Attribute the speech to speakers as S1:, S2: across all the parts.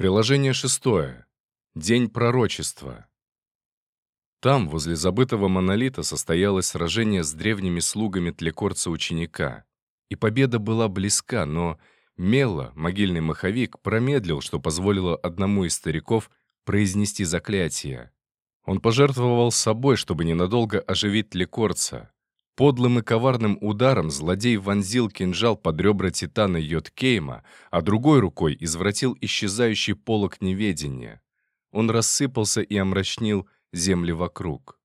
S1: Приложение шестое. День пророчества. Там, возле забытого монолита, состоялось сражение с древними слугами тлекорца-ученика. И победа была близка, но Мело, могильный маховик, промедлил, что позволило одному из стариков произнести заклятие. Он пожертвовал собой, чтобы ненадолго оживить тлекорца. Подлым и коварным ударом злодей вонзил кинжал под ребра титана Йоткейма, а другой рукой извратил исчезающий полог неведения. Он рассыпался и омрачнил земли вокруг.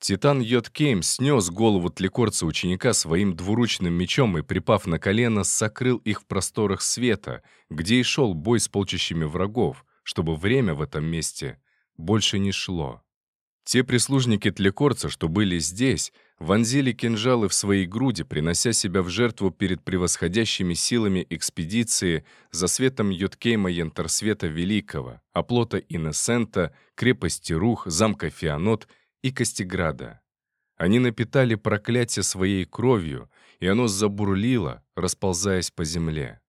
S1: Титан Йоткейм снес голову тлекорца ученика своим двуручным мечом и, припав на колено, сокрыл их в просторах света, где и шел бой с полчищами врагов, чтобы время в этом месте больше не шло. Те прислужники тлекорца, что были здесь, вонзили кинжалы в свои груди, принося себя в жертву перед превосходящими силами экспедиции за светом Йоткейма Янтарсвета Великого, оплота Инесента, крепости Рух, замка Фианот и Костеграда. Они напитали проклятие своей кровью, и оно забурлило, расползаясь по земле.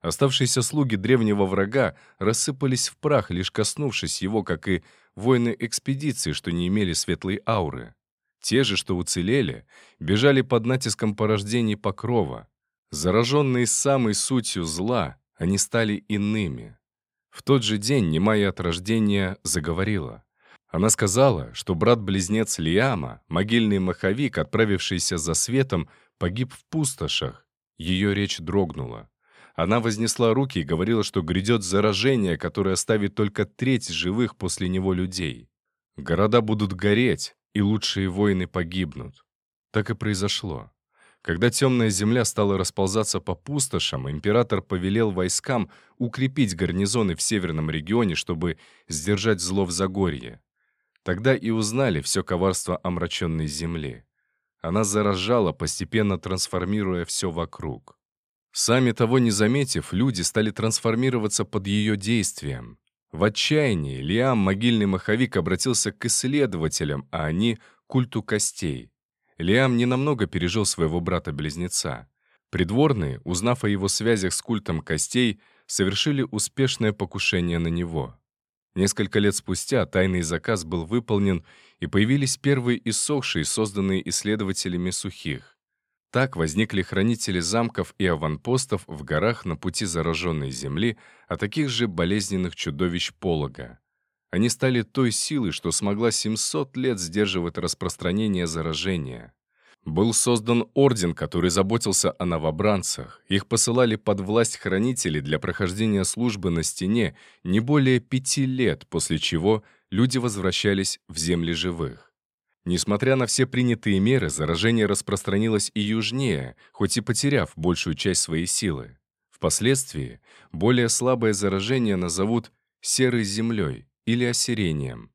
S1: Оставшиеся слуги древнего врага рассыпались в прах, лишь коснувшись его, как и воины экспедиции, что не имели светлой ауры. Те же, что уцелели, бежали под натиском порождений покрова. Зараженные самой сутью зла, они стали иными. В тот же день немая от рождения заговорила. Она сказала, что брат-близнец Лиама, могильный маховик, отправившийся за светом, погиб в пустошах. Ее речь дрогнула. Она вознесла руки и говорила, что грядет заражение, которое оставит только треть живых после него людей. Города будут гореть, и лучшие воины погибнут. Так и произошло. Когда темная земля стала расползаться по пустошам, император повелел войскам укрепить гарнизоны в северном регионе, чтобы сдержать зло в Загорье. Тогда и узнали все коварство омраченной земли. Она заражала, постепенно трансформируя все вокруг. Сами того не заметив, люди стали трансформироваться под ее действием. В отчаянии Лиам, могильный маховик, обратился к исследователям, а они — культу костей. Лиам ненамного пережил своего брата-близнеца. Придворные, узнав о его связях с культом костей, совершили успешное покушение на него. Несколько лет спустя тайный заказ был выполнен, и появились первые иссохшие, созданные исследователями сухих. Так возникли хранители замков и аванпостов в горах на пути зараженной земли, а таких же болезненных чудовищ полога. Они стали той силой, что смогла 700 лет сдерживать распространение заражения. Был создан орден, который заботился о новобранцах. Их посылали под власть хранителей для прохождения службы на стене не более пяти лет, после чего люди возвращались в земли живых. Несмотря на все принятые меры, заражение распространилось и южнее, хоть и потеряв большую часть своей силы. Впоследствии более слабое заражение назовут серой землей или осирением.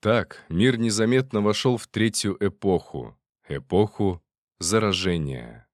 S1: Так мир незаметно вошел в третью эпоху, эпоху заражения.